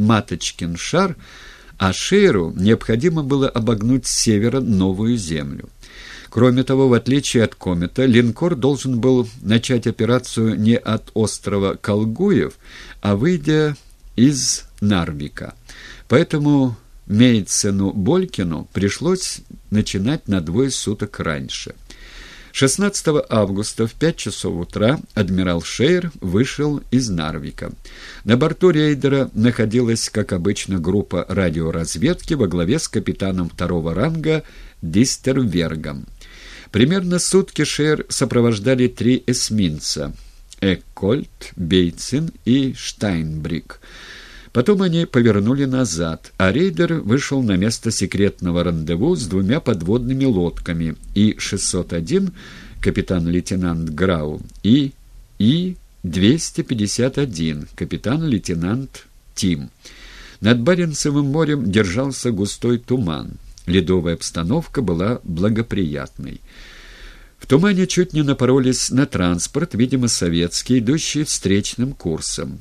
Маточкин шар, а Шейру необходимо было обогнуть с севера новую землю. Кроме того, в отличие от комета, линкор должен был начать операцию не от острова Колгуев, а выйдя из Нарвика. Поэтому Мейцену Болькину пришлось начинать на двое суток раньше. 16 августа в 5 часов утра адмирал Шейр вышел из Нарвика. На борту рейдера находилась, как обычно, группа радиоразведки во главе с капитаном второго ранга Дистервергом. Примерно сутки Шейр сопровождали три эсминца – Эккольт, Бейцин и Штайнбрик – Потом они повернули назад, а рейдер вышел на место секретного рандеву с двумя подводными лодками И-601, капитан-лейтенант Грау, и И-251, капитан-лейтенант Тим. Над Баренцевым морем держался густой туман. Ледовая обстановка была благоприятной. В тумане чуть не напоролись на транспорт, видимо, советский, идущий встречным курсом.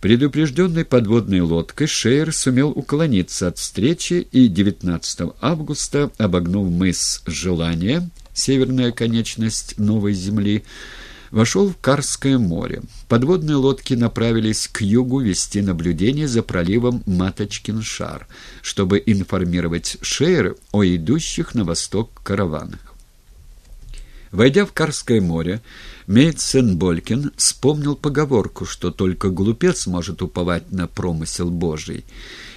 Предупрежденной подводной лодкой Шейер сумел уклониться от встречи и 19 августа, обогнув мыс Желания, северная конечность Новой Земли, вошел в Карское море. Подводные лодки направились к югу вести наблюдение за проливом Маточкин-Шар, чтобы информировать Шейер о идущих на восток караванах. Войдя в Карское море, Мейтсен-Болькин вспомнил поговорку, что только глупец может уповать на промысел Божий.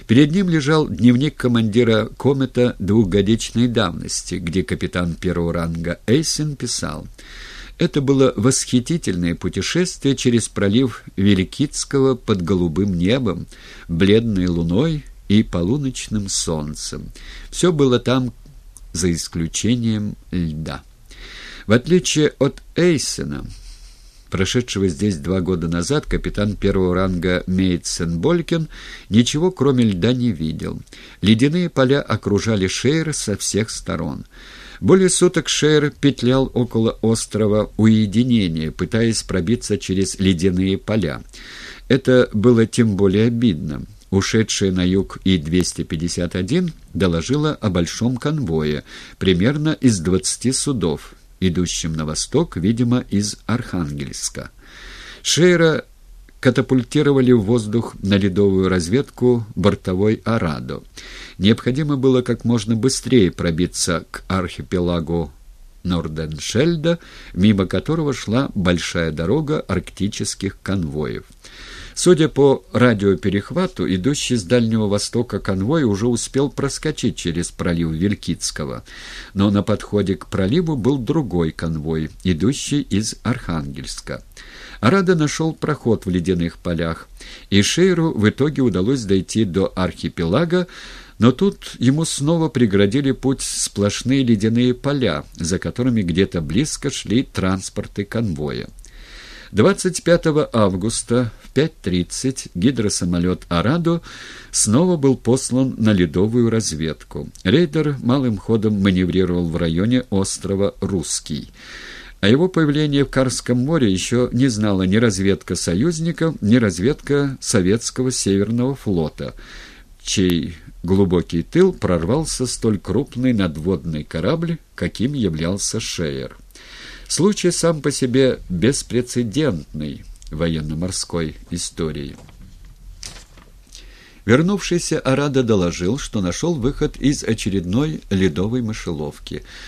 Перед ним лежал дневник командира комета двухгодичной давности, где капитан первого ранга Эйсен писал «Это было восхитительное путешествие через пролив Великитского под голубым небом, бледной луной и полуночным солнцем. Все было там за исключением льда». В отличие от Эйсена, прошедшего здесь два года назад, капитан первого ранга Мейтсен-Болькин ничего кроме льда не видел. Ледяные поля окружали Шейр со всех сторон. Более суток Шейр петлял около острова Уединения, пытаясь пробиться через ледяные поля. Это было тем более обидно. Ушедшая на юг И-251 доложила о большом конвое, примерно из 20 судов, идущим на восток, видимо, из Архангельска. Шейра катапультировали в воздух на ледовую разведку бортовой «Арадо». Необходимо было как можно быстрее пробиться к архипелагу Норденшельда, мимо которого шла большая дорога арктических конвоев. Судя по радиоперехвату, идущий с Дальнего Востока конвой уже успел проскочить через пролив Вилькицкого, но на подходе к проливу был другой конвой, идущий из Архангельска. Арада нашел проход в ледяных полях, и Шейру в итоге удалось дойти до архипелага, но тут ему снова преградили путь сплошные ледяные поля, за которыми где-то близко шли транспорты конвоя. 25 августа в 5.30 гидросамолет «Арадо» снова был послан на ледовую разведку. Рейдер малым ходом маневрировал в районе острова Русский. О его появлении в Карском море еще не знала ни разведка союзников, ни разведка советского Северного флота, чей глубокий тыл прорвался столь крупный надводный корабль, каким являлся Шеер. Случай сам по себе беспрецедентный в военно-морской истории. Вернувшийся Арада доложил, что нашел выход из очередной ледовой мышеловки.